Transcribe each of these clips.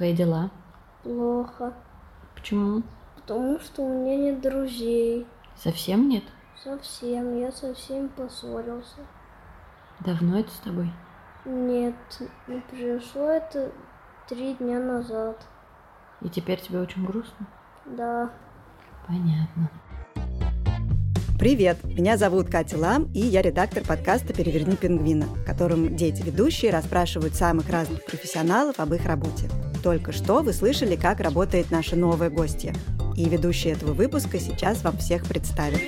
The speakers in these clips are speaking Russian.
Твои дела? Плохо. Почему? Потому что у меня нет друзей. Совсем нет? Совсем. Я совсем поссорился. Давно это с тобой? Нет, не произошло это три дня назад. И теперь тебе очень грустно? Да. Понятно. Привет! Меня зовут Катя Лам, и я редактор подкаста «Переверни пингвина», в котором дети-ведущие расспрашивают самых разных профессионалов об их работе. Только что вы слышали, как работает наша новая гостья. И ведущая этого выпуска сейчас вам всех представит.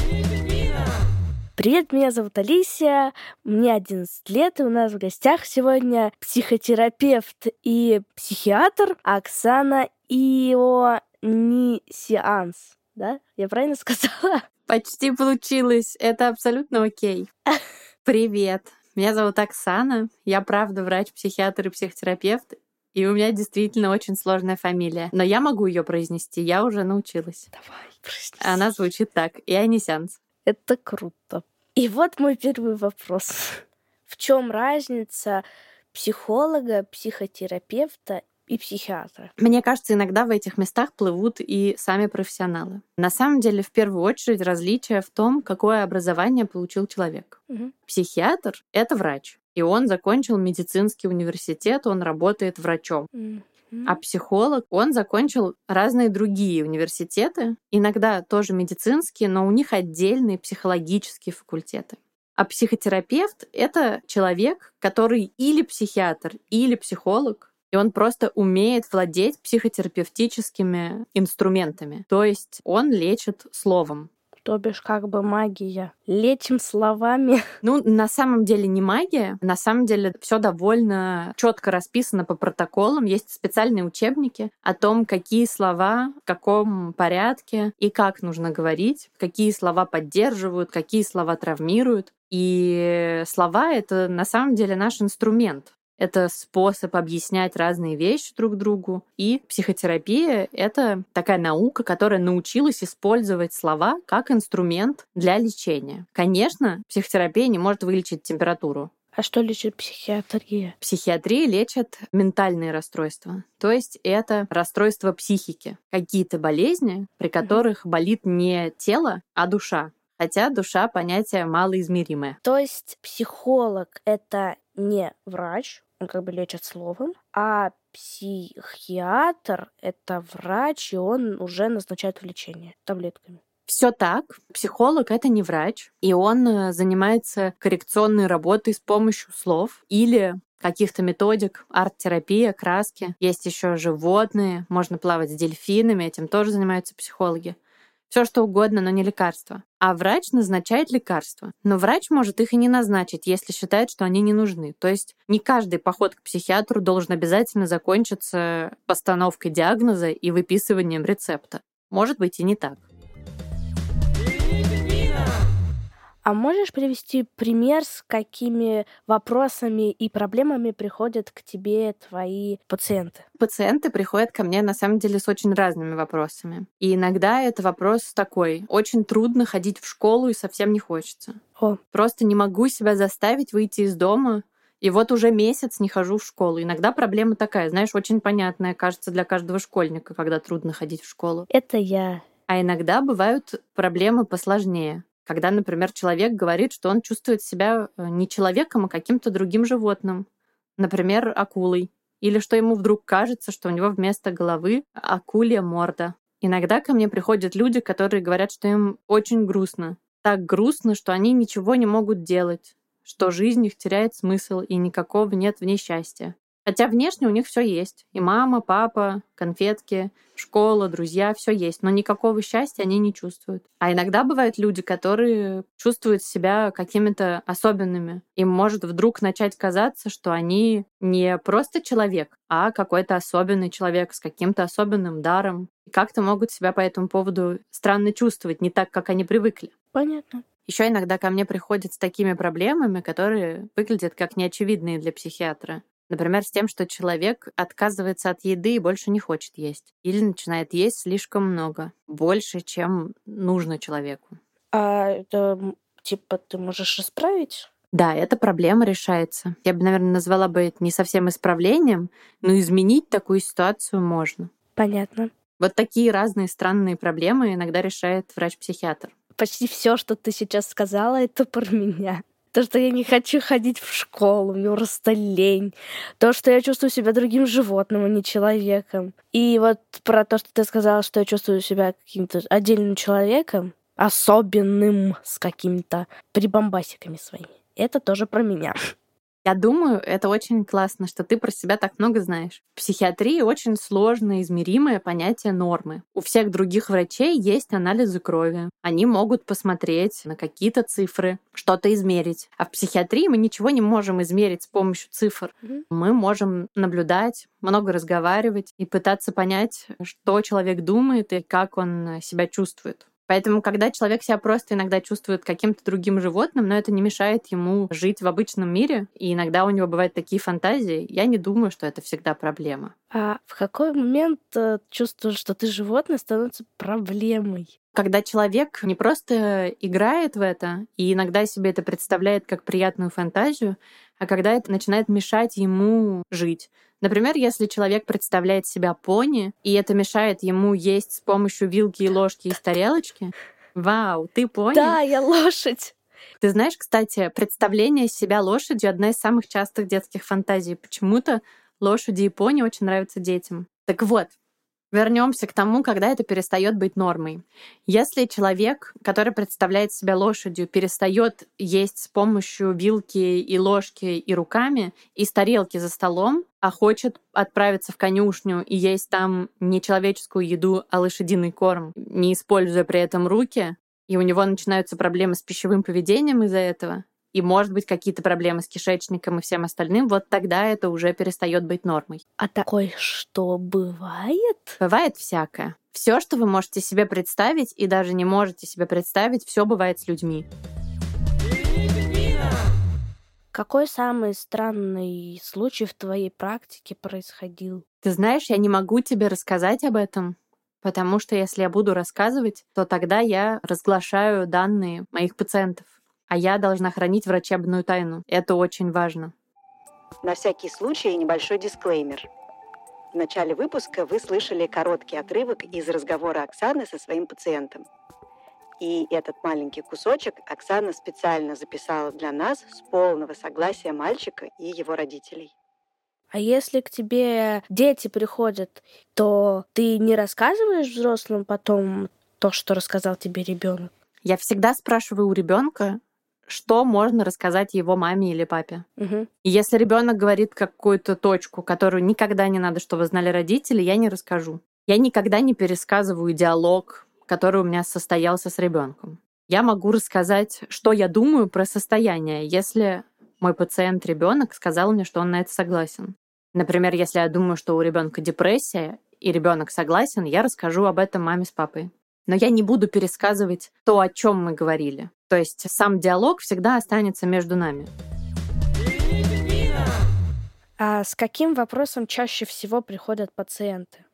Привет, меня зовут Алисия, мне 11 лет, и у нас в гостях сегодня психотерапевт и психиатр Оксана Ионисианс. Да? Я правильно сказала? Почти получилось. Это абсолютно окей. Привет. Меня зовут Оксана. Я правда врач-психиатр и психотерапевт. И у меня действительно очень сложная фамилия. Но я могу ее произнести, я уже научилась. Давай, прости. Она звучит так. Ионисянс. Это круто. И вот мой первый вопрос. В чем разница психолога, психотерапевта и психиатра? Мне кажется, иногда в этих местах плывут и сами профессионалы. На самом деле, в первую очередь, различие в том, какое образование получил человек. Мгм. Психиатр — это врач. И он закончил медицинский университет, он работает врачом. Мгм. А психолог, он закончил разные другие университеты, иногда тоже медицинские, но у них отдельные психологические факультеты. А психотерапевт — это человек, который или психиатр, или психолог, и он просто умеет владеть психотерапевтическими инструментами. То есть он лечит словом. То бишь как бы магия. Лечим словами. Ну, на самом деле не магия. На самом деле все довольно четко расписано по протоколам. Есть специальные учебники о том, какие слова, в каком порядке и как нужно говорить, какие слова поддерживают, какие слова травмируют. И слова — это на самом деле наш инструмент. Это способ объяснять разные вещи друг другу. И психотерапия — это такая наука, которая научилась использовать слова как инструмент для лечения. Конечно, психотерапия не может вылечить температуру. А что лечит психиатрия? Психиатрия лечит ментальные расстройства. То есть это расстройства психики. Какие-то болезни, при которых болит не тело, а душа. Хотя душа — понятие малоизмеримое. То есть психолог — это не врач, он как бы лечит словом, а психиатр — это врач, и он уже назначает лечение таблетками. Все так. Психолог это не врач, и он э, занимается коррекционной работой с помощью слов или каких-то методик, арт-терапия, краски. Есть еще животные, можно плавать с дельфинами, этим тоже занимаются психологи. Все что угодно, но не лекарства. А врач назначает лекарства. Но врач может их и не назначить, если считает, что они не нужны. То есть не каждый поход к психиатру должен обязательно закончиться постановкой диагноза и выписыванием рецепта. Может быть и не так. А можешь привести пример, с какими вопросами и проблемами приходят к тебе твои пациенты? Пациенты приходят ко мне на самом деле с очень разными вопросами. И иногда это вопрос такой. Очень трудно ходить в школу и совсем не хочется. О. Просто не могу себя заставить выйти из дома. И вот уже месяц не хожу в школу. Иногда проблема такая, знаешь, очень понятная, кажется, для каждого школьника, когда трудно ходить в школу. Это я. А иногда бывают проблемы посложнее. Когда, например, человек говорит, что он чувствует себя э, не человеком, а каким-то другим животным. Например, акулой. Или что ему вдруг кажется, что у него вместо головы акулья морда. Иногда ко мне приходят люди, которые говорят, что им очень грустно. Так грустно, что они ничего не могут делать, что жизнь их теряет смысл и никакого нет в ней счастья. Хотя внешне у них все есть. И мама, папа, конфетки, школа, друзья, все есть. Но никакого счастья они не чувствуют. А иногда бывают люди, которые чувствуют себя какими-то особенными. Им может вдруг начать казаться, что они не просто человек, а какой-то особенный человек с каким-то особенным даром. И как-то могут себя по этому поводу странно чувствовать, не так, как они привыкли. Понятно. Еще иногда ко мне приходят с такими проблемами, которые выглядят как неочевидные для психиатра. Например, с тем, что человек отказывается от еды и больше не хочет есть. Или начинает есть слишком много. Больше, чем нужно человеку. А это типа ты можешь исправить? Да, эта проблема решается. Я бы, наверное, назвала бы это не совсем исправлением, но изменить такую ситуацию можно. Понятно. Вот такие разные странные проблемы иногда решает врач-психиатр. Почти все, что ты сейчас сказала, это про меня. То, что я не хочу ходить в школу, мне просто лень. То, что я чувствую себя другим животным, а не человеком. И вот про то, что ты сказала, что я чувствую себя каким-то отдельным человеком, особенным, с какими-то прибамбасиками своими. Это тоже про меня. Я думаю, это очень классно, что ты про себя так много знаешь. В психиатрии очень сложно измеримое понятие нормы. У всех других врачей есть анализы крови. Они могут посмотреть на какие-то цифры, что-то измерить. А в психиатрии мы ничего не можем измерить с помощью цифр. Мгм. Мы можем наблюдать, много разговаривать и пытаться понять, что человек думает и как он себя чувствует. Поэтому, когда человек себя просто иногда чувствует каким-то другим животным, но это не мешает ему жить в обычном мире, и иногда у него бывают такие фантазии, я не думаю, что это всегда проблема. А в какой момент э, чувствуешь, что ты животное, становится проблемой? Когда человек не просто играет в это и иногда себе это представляет как приятную фантазию, а когда это начинает мешать ему жить. Например, если человек представляет себя пони, и это мешает ему есть с помощью вилки и ложки из тарелочки, вау, ты пони? Да, я лошадь. Ты знаешь, кстати, представление себя лошадью — одна из самых частых детских фантазий. Почему-то лошади и пони очень нравятся детям. Так вот, вернемся к тому, когда это перестает быть нормой. Если человек, который представляет себя лошадью, перестает есть с помощью вилки и ложки и руками из тарелки за столом, а хочет отправиться в конюшню и есть там не человеческую еду, а лошадиный корм, не используя при этом руки, и у него начинаются проблемы с пищевым поведением из-за этого, и, может быть, какие-то проблемы с кишечником и всем остальным, вот тогда это уже перестает быть нормой. А такое что бывает? Бывает всякое. Все, что вы можете себе представить, и даже не можете себе представить, все бывает с людьми. Какой самый странный случай в твоей практике происходил? Ты знаешь, я не могу тебе рассказать об этом, потому что если я буду рассказывать, то тогда я разглашаю данные моих пациентов, а я должна хранить врачебную тайну. Это очень важно. На всякий случай небольшой дисклеймер. В начале выпуска вы слышали короткий отрывок из разговора Оксаны со своим пациентом. И этот маленький кусочек Оксана специально записала для нас с полного согласия мальчика и его родителей. А если к тебе дети приходят, то ты не рассказываешь взрослым потом то, что рассказал тебе ребенок? Я всегда спрашиваю у ребенка, что можно рассказать его маме или папе. Угу. И если ребенок говорит какую-то точку, которую никогда не надо, чтобы знали родители, я не расскажу. Я никогда не пересказываю диалог, который у меня состоялся с ребенком. Я могу рассказать, что я думаю про состояние, если мой пациент ребенок сказал мне, что он на это согласен. Например, если я думаю, что у ребенка депрессия, и ребенок согласен, я расскажу об этом маме с папой. Но я не буду пересказывать то, о чем мы говорили. То есть сам диалог всегда останется между нами. А с каким вопросом чаще всего приходят пациенты?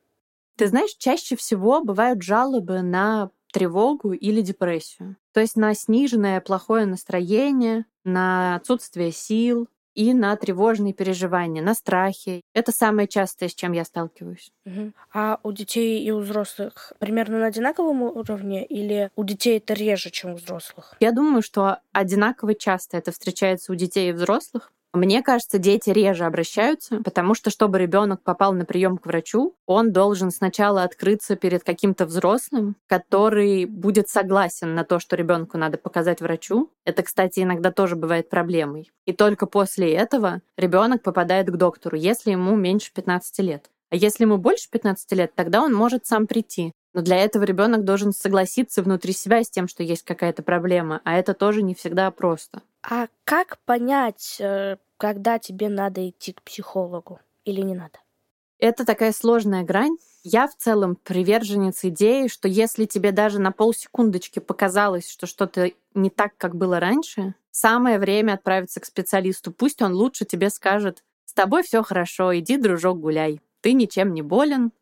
Ты знаешь, чаще всего бывают жалобы на тревогу или депрессию. То есть на сниженное плохое настроение, на отсутствие сил и на тревожные переживания, на страхи. Это самое частое, с чем я сталкиваюсь. Мгм. А у детей и у взрослых примерно на одинаковом уровне или у детей это реже, чем у взрослых? Я думаю, что одинаково часто это встречается у детей и взрослых. Мне кажется, дети реже обращаются, потому что, чтобы ребенок попал на прием к врачу, он должен сначала открыться перед каким-то взрослым, который будет согласен на то, что ребенку надо показать врачу. Это, кстати, иногда тоже бывает проблемой. И только после этого ребенок попадает к доктору, если ему меньше 15 лет. А если ему больше 15 лет, тогда он может сам прийти. Но для этого ребенок должен согласиться внутри себя с тем, что есть какая-то проблема, а это тоже не всегда просто. А как понять, э, когда тебе надо идти к психологу или не надо? Это такая сложная грань. Я в целом приверженец идеи, что если тебе даже на полсекундочки показалось, что что-то не так, как было раньше, самое время отправиться к специалисту. Пусть он лучше тебе скажет, с тобой все хорошо, иди, дружок, гуляй. Ты ничем не болен,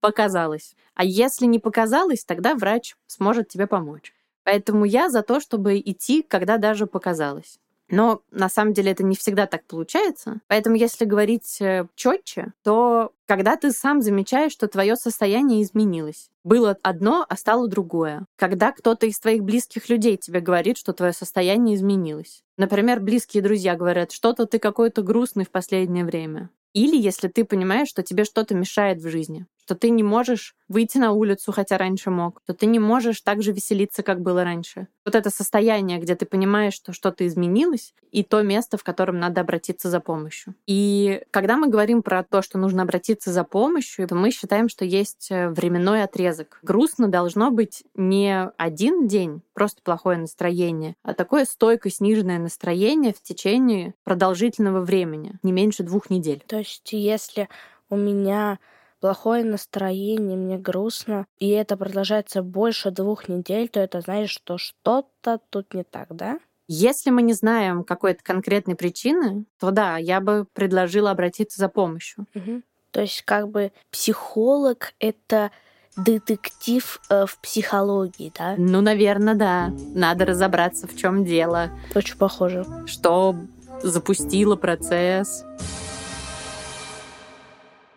показалось. А если не показалось, тогда врач сможет тебе помочь. Поэтому я за то, чтобы идти, когда даже показалось. Но на самом деле это не всегда так получается. Поэтому если говорить э, четче, то когда ты сам замечаешь, что твое состояние изменилось. Было одно, а стало другое. Когда кто-то из твоих близких людей тебе говорит, что твое состояние изменилось. Например, близкие друзья говорят, что-то ты какой-то грустный в последнее время. Или если ты понимаешь, что тебе что-то мешает в жизни что ты не можешь выйти на улицу, хотя раньше мог, что ты не можешь так же веселиться, как было раньше. Вот это состояние, где ты понимаешь, что что-то изменилось, и то место, в котором надо обратиться за помощью. И когда мы говорим про то, что нужно обратиться за помощью, то мы считаем, что есть э, временной отрезок. Грустно должно быть не один день, просто плохое настроение, а такое стойкое сниженное настроение в течение продолжительного времени, не меньше двух недель. То есть если у меня плохое настроение, мне грустно, и это продолжается больше двух недель, то это значит, что что-то тут не так, да? Если мы не знаем какой-то конкретной причины, то да, я бы предложила обратиться за помощью. Угу. То есть как бы психолог — это детектив э, в психологии, да? Ну, наверное, да. Надо разобраться, в чем дело. Очень похоже. Что запустило процесс.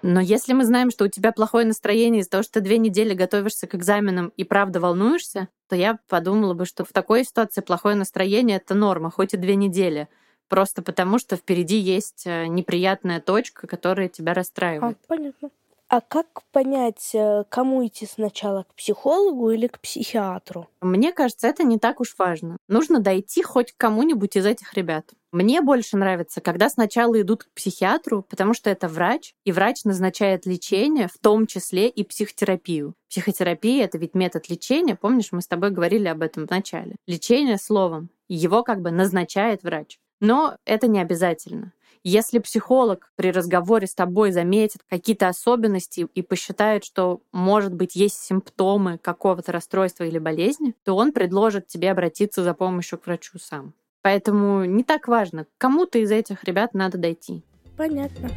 Но если мы знаем, что у тебя плохое настроение из-за того, что ты две недели готовишься к экзаменам и правда волнуешься, то я подумала бы, что в такой ситуации плохое настроение — это норма, хоть и две недели. Просто потому, что впереди есть э, неприятная точка, которая тебя расстраивает. А, понятно. А как понять, э, кому идти сначала, к психологу или к психиатру? Мне кажется, это не так уж важно. Нужно дойти хоть к кому-нибудь из этих ребят. Мне больше нравится, когда сначала идут к психиатру, потому что это врач, и врач назначает лечение, в том числе и психотерапию. Психотерапия — это ведь метод лечения, помнишь, мы с тобой говорили об этом в начале. Лечение словом. Его как бы назначает врач. Но это не обязательно. Если психолог при разговоре с тобой заметит какие-то особенности и посчитает, что, может быть, есть симптомы какого-то расстройства или болезни, то он предложит тебе обратиться за помощью к врачу сам. Поэтому не так важно, к кому-то из этих ребят надо дойти. Понятно.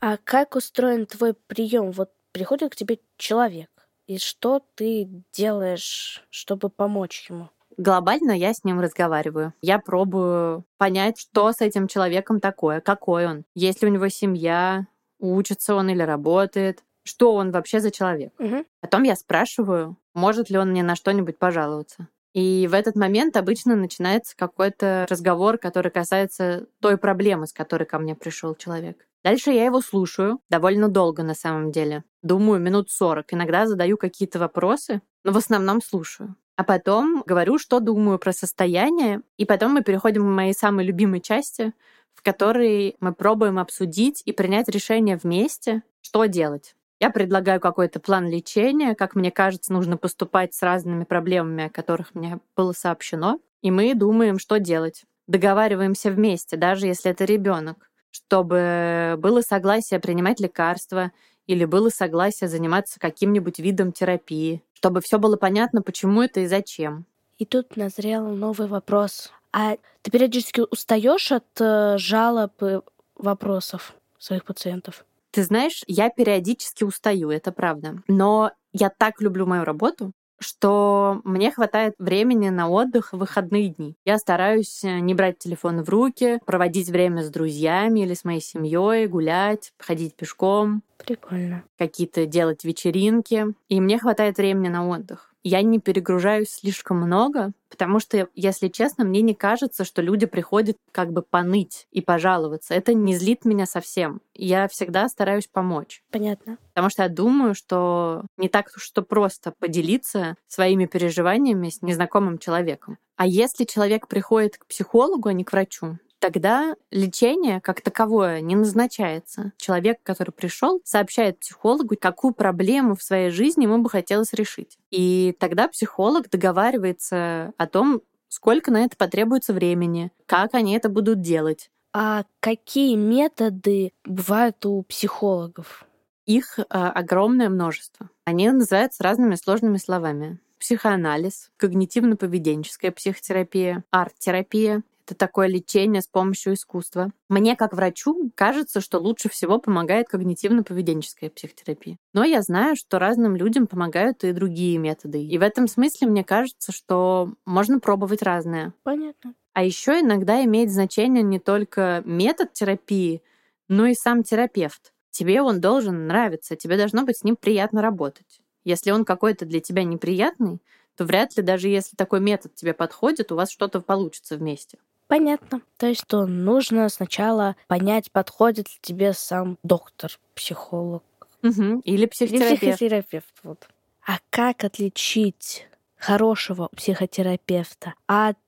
А как устроен твой прием? Вот приходит к тебе человек, и что ты делаешь, чтобы помочь ему? Глобально я с ним разговариваю. Я пробую понять, что с этим человеком такое, какой он. Есть ли у него семья, учится он или работает, что он вообще за человек. Угу. Потом я спрашиваю, может ли он мне на что-нибудь пожаловаться. И в этот момент обычно начинается какой-то разговор, который касается той проблемы, с которой ко мне пришел человек. Дальше я его слушаю довольно долго на самом деле. Думаю, минут 40. Иногда задаю какие-то вопросы, но в основном слушаю. А потом говорю, что думаю про состояние, и потом мы переходим к моей самой любимой части, в которой мы пробуем обсудить и принять решение вместе, что делать. Я предлагаю какой-то план лечения, как мне кажется, нужно поступать с разными проблемами, о которых мне было сообщено, и мы думаем, что делать. Договариваемся вместе, даже если это ребенок, чтобы было согласие принимать лекарства или было согласие заниматься каким-нибудь видом терапии, чтобы все было понятно, почему это и зачем. И тут назрел новый вопрос. А ты периодически устаешь от э, жалоб и вопросов своих пациентов? Ты знаешь, я периодически устаю, это правда. Но я так люблю мою работу, что мне хватает времени на отдых в выходные дни. Я стараюсь э, не брать телефон в руки, проводить время с друзьями или с моей семьей, гулять, ходить пешком. Прикольно. Какие-то делать вечеринки. И мне хватает времени на отдых я не перегружаюсь слишком много, потому что, если честно, мне не кажется, что люди приходят как бы поныть и пожаловаться. Это не злит меня совсем. Я всегда стараюсь помочь. Понятно. Потому что я думаю, что не так уж что просто поделиться своими переживаниями с незнакомым человеком. А если человек приходит к психологу, а не к врачу, тогда лечение как таковое не назначается. Человек, который пришел, сообщает психологу, какую проблему в своей жизни ему бы хотелось решить. И тогда психолог договаривается о том, сколько на это потребуется времени, как они это будут делать. А какие методы бывают у психологов? Их э, огромное множество. Они называются разными сложными словами психоанализ, когнитивно-поведенческая психотерапия, арт-терапия, Это такое лечение с помощью искусства. Мне, как врачу, кажется, что лучше всего помогает когнитивно-поведенческая психотерапия. Но я знаю, что разным людям помогают и другие методы. И в этом смысле мне кажется, что можно пробовать разное. Понятно. А еще иногда имеет значение не только метод терапии, но и сам терапевт. Тебе он должен нравиться, тебе должно быть с ним приятно работать. Если он какой-то для тебя неприятный, то вряд ли даже если такой метод тебе подходит, у вас что-то получится вместе. Понятно. То есть, что нужно сначала понять, подходит ли тебе сам доктор, психолог. Угу. Или психотерапевт. Или психотерапевт. Вот. А как отличить хорошего психотерапевта от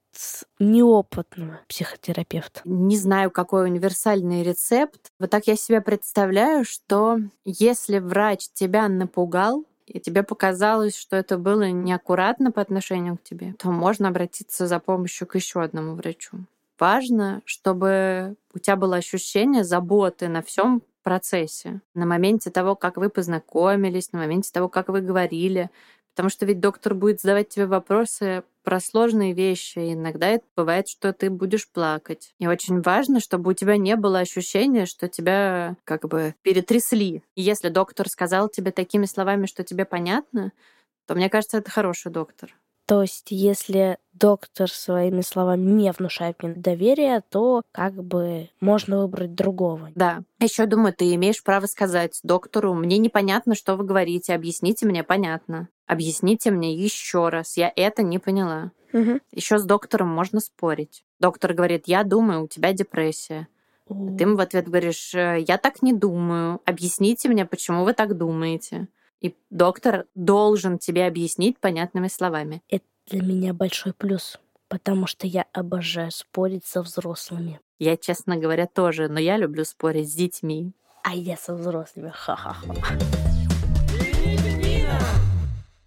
неопытного психотерапевта? Не знаю, какой универсальный рецепт. Вот так я себе представляю, что если врач тебя напугал, и тебе показалось, что это было неаккуратно по отношению к тебе, то можно обратиться за помощью к еще одному врачу. Важно, чтобы у тебя было ощущение заботы на всем процессе, на моменте того, как вы познакомились, на моменте того, как вы говорили, Потому что ведь доктор будет задавать тебе вопросы про сложные вещи. И иногда это бывает, что ты будешь плакать. И очень важно, чтобы у тебя не было ощущения, что тебя как бы перетрясли. И если доктор сказал тебе такими словами, что тебе понятно, то мне кажется, это хороший доктор. То есть, если доктор своими словами не внушает мне доверия, то как бы можно выбрать другого. Да. Еще думаю, ты имеешь право сказать доктору, мне непонятно, что вы говорите, объясните мне понятно. Объясните мне еще раз, я это не поняла. Угу. Еще с доктором можно спорить. Доктор говорит, я думаю, у тебя депрессия. О. Ты ему в ответ говоришь, «Э, я так не думаю, объясните мне, почему вы так думаете. И доктор должен тебе объяснить понятными словами. Это для меня большой плюс, потому что я обожаю спорить со взрослыми. Я, честно говоря, тоже, но я люблю спорить с детьми. А я со взрослыми. Ха-ха-ха.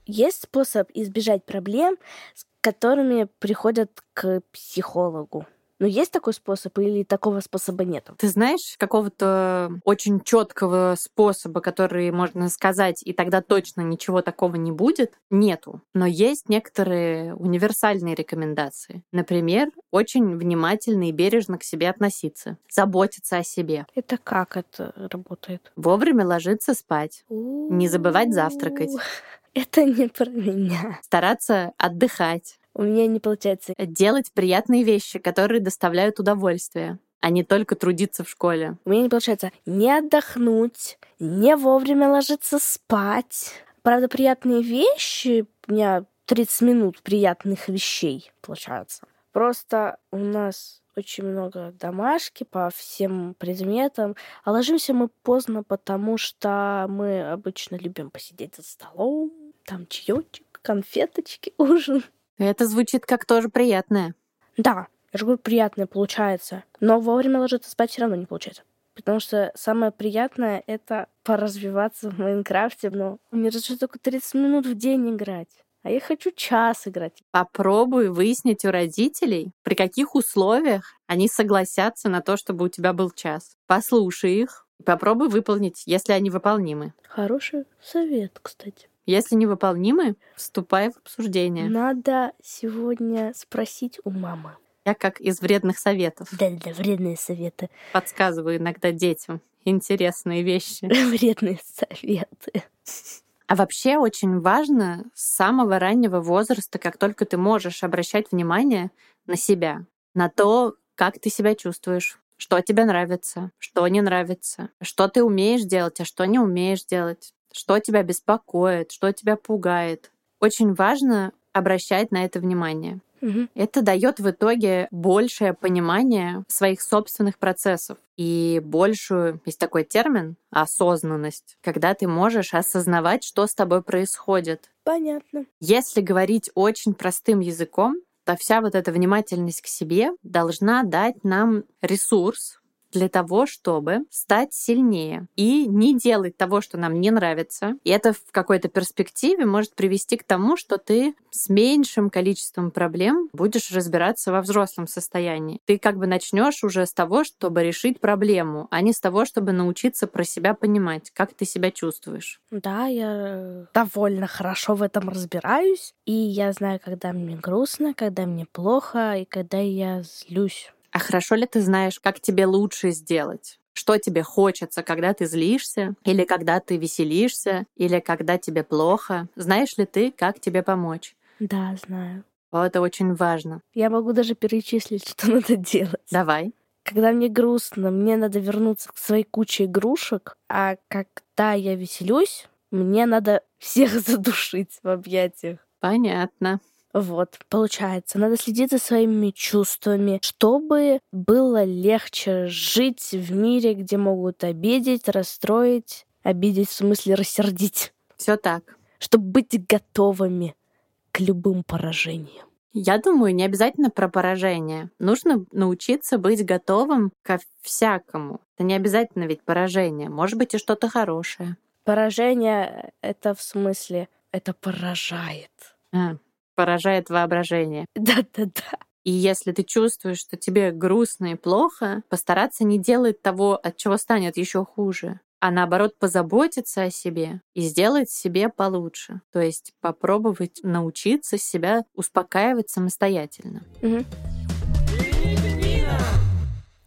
Есть способ избежать проблем, с которыми приходят к психологу. Но есть такой способ или такого способа нет? Ты знаешь какого-то очень четкого способа, который можно сказать, и тогда точно ничего такого не будет? Нету. Но есть некоторые универсальные рекомендации. Например, очень внимательно и бережно к себе относиться, заботиться о себе. Это как это работает? Вовремя ложиться спать, не забывать завтракать, Это не про меня. стараться отдыхать, У меня не получается. делать приятные вещи, которые доставляют удовольствие, а не только трудиться в школе. У меня не получается не отдохнуть, не вовремя ложиться спать. Правда, приятные вещи, у меня 30 минут приятных вещей получается. Просто у нас очень много домашки по всем предметам. А ложимся мы поздно, потому что мы обычно любим посидеть за столом, там чаечек, конфеточки, ужин. Это звучит как тоже приятное. Да, я же говорю, приятное получается. Но вовремя ложиться спать все равно не получается. Потому что самое приятное — это поразвиваться в Майнкрафте, но мне же только 30 минут в день играть. А я хочу час играть. Попробуй выяснить у родителей, при каких условиях они согласятся на то, чтобы у тебя был час. Послушай их, и попробуй выполнить, если они выполнимы. Хороший совет, кстати. Если невыполнимы, вступай в обсуждение. Надо сегодня спросить у мамы. Я как из вредных советов Да-да, вредные советы. подсказываю иногда детям интересные вещи. Вредные советы. А вообще очень важно с самого раннего возраста, как только ты можешь обращать внимание на себя, на то, как ты себя чувствуешь, что тебе нравится, что не нравится, что ты умеешь делать, а что не умеешь делать, что тебя беспокоит, что тебя пугает. Очень важно обращать на это внимание. Мгм. Это дает в итоге большее понимание своих собственных процессов и большую, есть такой термин, осознанность, когда ты можешь осознавать, что с тобой происходит. Понятно. Если говорить очень простым языком, то вся вот эта внимательность к себе должна дать нам ресурс, для того, чтобы стать сильнее и не делать того, что нам не нравится. И это в какой-то перспективе может привести к тому, что ты с меньшим количеством проблем будешь разбираться во взрослом состоянии. Ты как бы начнешь уже с того, чтобы решить проблему, а не с того, чтобы научиться про себя понимать, как ты себя чувствуешь. Да, я довольно хорошо в этом разбираюсь. И я знаю, когда мне грустно, когда мне плохо и когда я злюсь. А хорошо ли ты знаешь, как тебе лучше сделать? Что тебе хочется, когда ты злишься, или когда ты веселишься, или когда тебе плохо? Знаешь ли ты, как тебе помочь? Да, знаю. Это очень важно. Я могу даже перечислить, что надо делать. Давай. Когда мне грустно, мне надо вернуться к своей куче игрушек, а когда я веселюсь, мне надо всех задушить в объятиях. Понятно. Вот, получается, надо следить за своими чувствами, чтобы было легче жить в мире, где могут обидеть, расстроить, обидеть в смысле рассердить, Все так. чтобы быть готовыми к любым поражениям. Я думаю, не обязательно про поражение. Нужно научиться быть готовым ко всякому. Это не обязательно ведь поражение. Может быть и что-то хорошее. Поражение — это в смысле, это поражает. А, поражает воображение. Да-да-да. И если ты чувствуешь, что тебе грустно и плохо, постараться не делать того, от чего станет еще хуже, а наоборот позаботиться о себе и сделать себе получше. То есть попробовать научиться себя успокаивать самостоятельно. Мгм.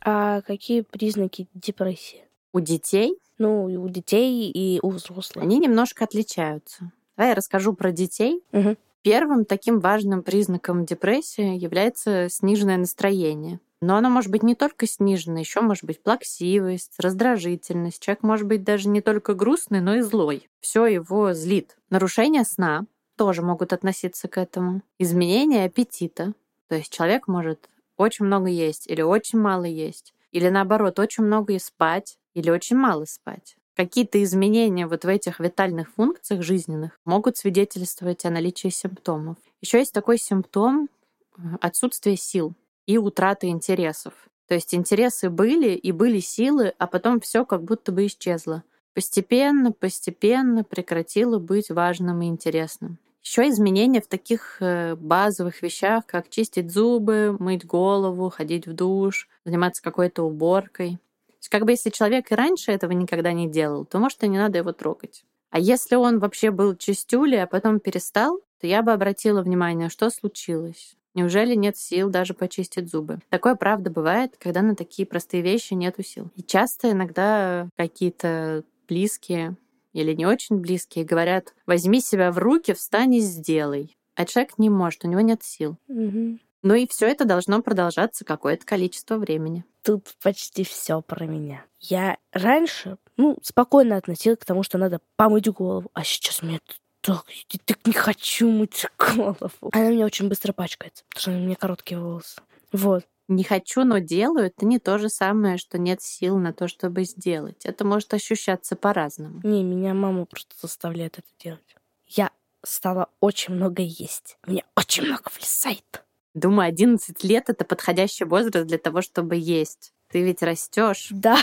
А какие признаки депрессии? У детей Ну, и у детей, и у взрослых. они немножко отличаются. Давай я расскажу про детей. Мгм. Первым таким важным признаком депрессии является сниженное настроение. Но оно может быть не только сниженное, еще может быть плаксивость, раздражительность. Человек может быть даже не только грустный, но и злой. Все его злит. Нарушение сна тоже могут относиться к этому. Изменение аппетита. То есть человек может очень много есть или очень мало есть. Или наоборот, очень много и спать, или очень мало спать. Какие-то изменения вот в этих витальных функциях жизненных могут свидетельствовать о наличии симптомов. Еще есть такой симптом э, отсутствие сил и утраты интересов. То есть интересы были и были силы, а потом все как будто бы исчезло. Постепенно, постепенно прекратило быть важным и интересным. Еще изменения в таких э, базовых вещах, как чистить зубы, мыть голову, ходить в душ, заниматься какой-то уборкой. Есть как бы если человек и раньше этого никогда не делал, то, может, и не надо его трогать. А если он вообще был чистюлей, а потом перестал, то я бы обратила внимание, что случилось. Неужели нет сил даже почистить зубы? Такое правда бывает, когда на такие простые вещи нету сил. И часто иногда какие-то близкие или не очень близкие говорят, возьми себя в руки, встань и сделай. А человек не может, у него нет сил. Мгм. Ну и все это должно продолжаться какое-то количество времени. Тут почти все про меня. Я раньше, ну, спокойно относилась к тому, что надо помыть голову, а сейчас мне так, я так не хочу мыть голову. Она мне очень быстро пачкается, потому что у меня короткие волосы. Вот. Не хочу, но делаю, это не то же самое, что нет сил на то, чтобы сделать. Это может ощущаться по-разному. Не, меня мама просто заставляет это делать. Я стала очень много есть. Мне очень много влезает. Думаю, 11 лет — это подходящий возраст для того, чтобы есть. Ты ведь растешь. Да.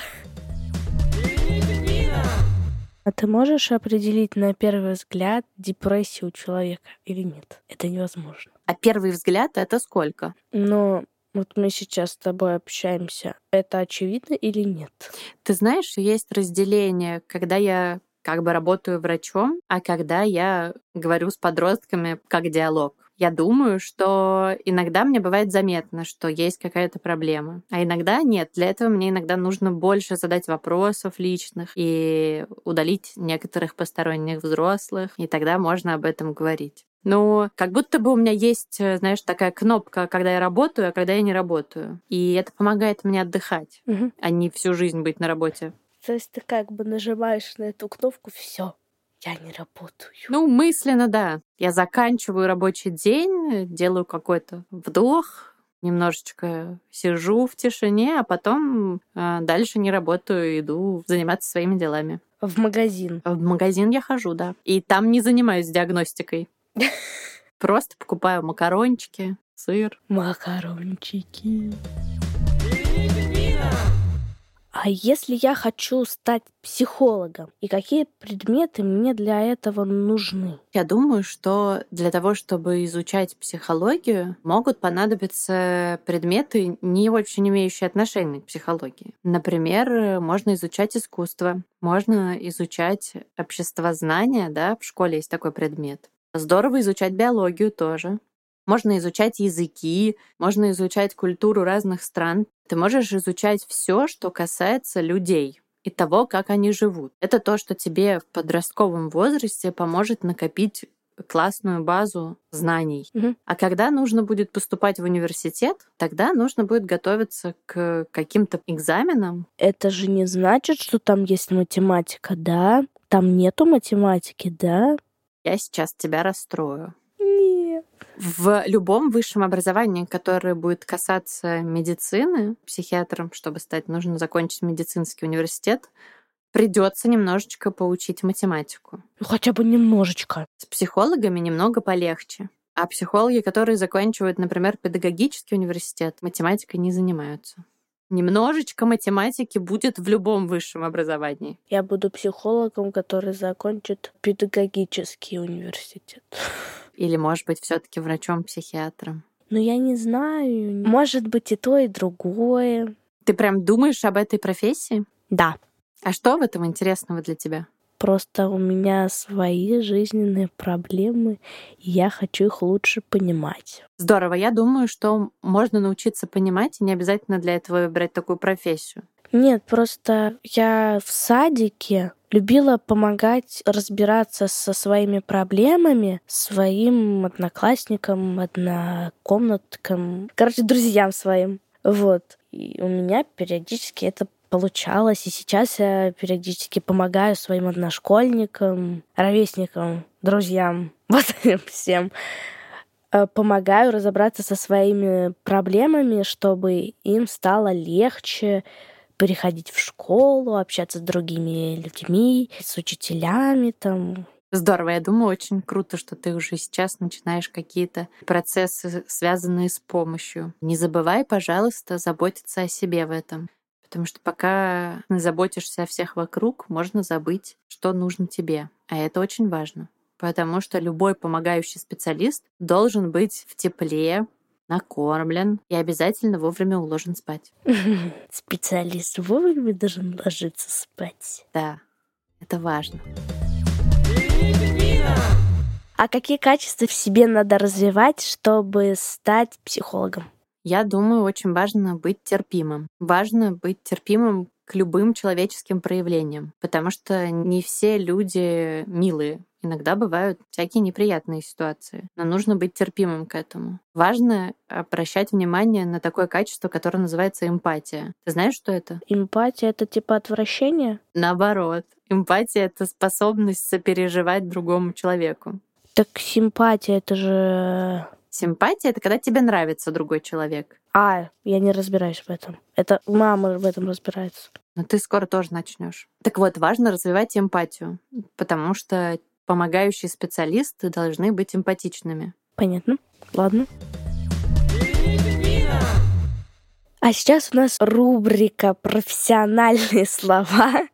А ты можешь определить на первый взгляд депрессию у человека или нет? Это невозможно. А первый взгляд — это сколько? Но вот мы сейчас с тобой общаемся. Это очевидно или нет? Ты знаешь, есть разделение, когда я как бы работаю врачом, а когда я говорю с подростками как диалог. Я думаю, что иногда мне бывает заметно, что есть какая-то проблема, а иногда нет. Для этого мне иногда нужно больше задать вопросов личных и удалить некоторых посторонних взрослых, и тогда можно об этом говорить. Но как будто бы у меня есть, э, знаешь, такая кнопка, когда я работаю, а когда я не работаю. И это помогает мне отдыхать, Мгм. а не всю жизнь быть на работе. То есть ты как бы нажимаешь на эту кнопку, все, я не работаю. Ну, мысленно, да. Я заканчиваю рабочий день, делаю какой-то вдох, немножечко сижу в тишине, а потом э, дальше не работаю, иду заниматься своими делами. В магазин. В магазин я хожу, да. И там не занимаюсь диагностикой. Просто покупаю макарончики, сыр. Макарончики. А если я хочу стать психологом, и какие предметы мне для этого нужны? Я думаю, что для того, чтобы изучать психологию, могут понадобиться предметы, не очень имеющие отношения к психологии. Например, можно изучать искусство, можно изучать обществознание, да, в школе есть такой предмет. Здорово изучать биологию тоже. Можно изучать языки, можно изучать культуру разных стран. Ты можешь изучать все, что касается людей и того, как они живут. Это то, что тебе в подростковом возрасте поможет накопить классную базу знаний. Мгм. А когда нужно будет поступать в университет, тогда нужно будет готовиться к каким-то экзаменам. Это же не значит, что там есть математика, да? Там нету математики, да? Я сейчас тебя расстрою. В любом высшем образовании, которое будет касаться медицины, психиатром, чтобы стать, нужно закончить медицинский университет, придется немножечко поучить математику. Ну, хотя бы немножечко. С психологами немного полегче. А психологи, которые заканчивают, например, педагогический университет, математикой не занимаются. Немножечко математики будет в любом высшем образовании. Я буду психологом, который закончит педагогический университет. Или, может быть, все-таки врачом-психиатром. Но я не знаю. Может быть и то, и другое. Ты прям думаешь об этой профессии? Да. А что в этом интересного для тебя? Просто у меня свои жизненные проблемы, и я хочу их лучше понимать. Здорово. Я думаю, что можно научиться понимать, и не обязательно для этого выбирать такую профессию. Нет, просто я в садике любила помогать разбираться со своими проблемами своим одноклассникам, однокомнаткам, короче, друзьям своим. Вот. И у меня периодически это получалось, и сейчас я периодически помогаю своим одношкольникам, ровесникам, друзьям, вот всем. Э, Помогаю разобраться со своими проблемами, чтобы им стало легче переходить в школу, общаться с другими людьми, с учителями там. Здорово. Я думаю, очень круто, что ты уже сейчас начинаешь какие-то процессы, связанные с помощью. Не забывай, пожалуйста, заботиться о себе в этом. Потому что пока заботишься о всех вокруг, можно забыть, что нужно тебе. А это очень важно. Потому что любой помогающий специалист должен быть в тепле, накормлен и обязательно вовремя уложен спать. Специалист вовремя должен ложиться спать. Да, это важно. А какие качества в себе надо развивать, чтобы стать психологом? Я думаю, очень важно быть терпимым. Важно быть терпимым к любым человеческим проявлениям, потому что не все люди милые. Иногда бывают всякие неприятные ситуации, но нужно быть терпимым к этому. Важно обращать внимание на такое качество, которое называется эмпатия. Ты знаешь, что это? Эмпатия — это типа отвращение? Наоборот. Эмпатия — это способность сопереживать другому человеку. Так симпатия — это же... Симпатия — это когда тебе нравится другой человек. А, я не разбираюсь в этом. Это мама в этом разбирается. Но ты скоро тоже начнешь. Так вот, важно развивать эмпатию, потому что помогающие специалисты должны быть эмпатичными. Понятно. Ладно. А сейчас у нас рубрика «Профессиональные слова».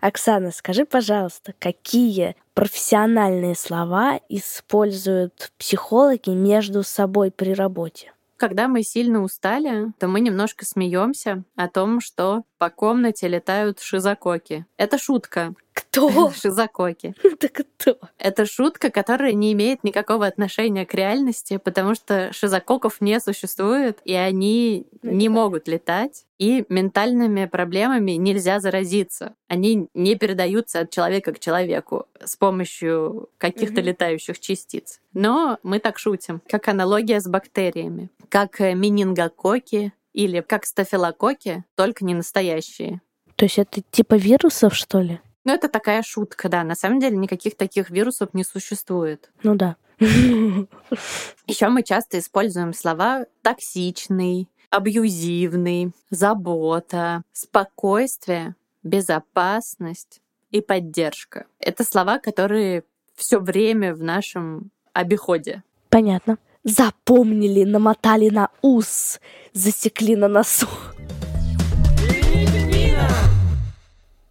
Оксана, скажи, пожалуйста, какие профессиональные слова используют психологи между собой при работе? Когда мы сильно устали, то мы немножко смеемся о том, что по комнате летают шизококи. Это шутка. Кто? Шизококи. Это кто? Это шутка, которая не имеет никакого отношения к реальности, потому что шизококов не существует, и они не могут летать. И ментальными проблемами нельзя заразиться. Они не передаются от человека к человеку с помощью каких-то летающих частиц. Но мы так шутим, как аналогия с бактериями, как э, менингококи или как стафилококи, только не настоящие. То есть это типа вирусов, что ли? Ну, это такая шутка, да. На самом деле никаких таких вирусов не существует. Ну да. Еще мы часто используем слова токсичный, абьюзивный, забота, спокойствие, безопасность и поддержка. Это слова, которые все время в нашем обиходе. Понятно. Запомнили, намотали на ус, засекли на носу.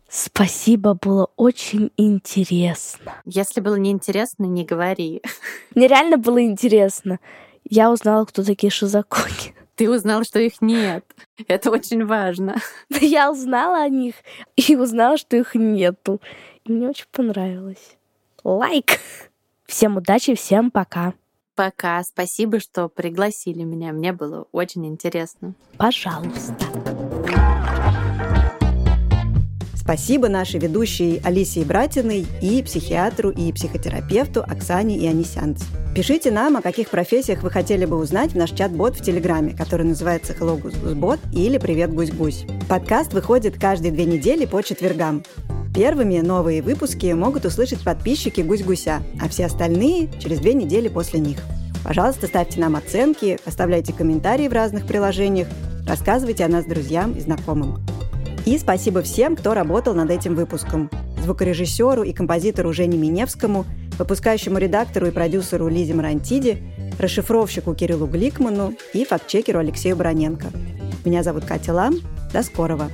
Спасибо, было очень интересно. Если было неинтересно, не говори. Мне реально было интересно. Я узнала, кто такие шизакоги. Ты узнал, что их нет. Это очень важно. Я узнала о них и узнала, что их нету. И мне очень понравилось. Лайк! Всем удачи, всем пока. Пока. Спасибо, что пригласили меня. Мне было очень интересно. Пожалуйста. Спасибо нашей ведущей Алисии Братиной и психиатру и психотерапевту Оксане Ионисянц. Пишите нам, о каких профессиях вы хотели бы узнать в наш чат-бот в Телеграме, который называется Hello Гусь-Гусь-бот или Привет Гусь-Гусь. Подкаст выходит каждые две недели по четвергам. Первыми новые выпуски могут услышать подписчики Гусь-Гуся, а все остальные через две недели после них. Пожалуйста, ставьте нам оценки, оставляйте комментарии в разных приложениях, рассказывайте о нас друзьям и знакомым. И спасибо всем, кто работал над этим выпуском. Звукорежиссеру и композитору Жене Миневскому, выпускающему редактору и продюсеру Лизе Марантиди, расшифровщику Кириллу Гликману и фактчекеру Алексею Броненко. Меня зовут Катя Лам. До скорого!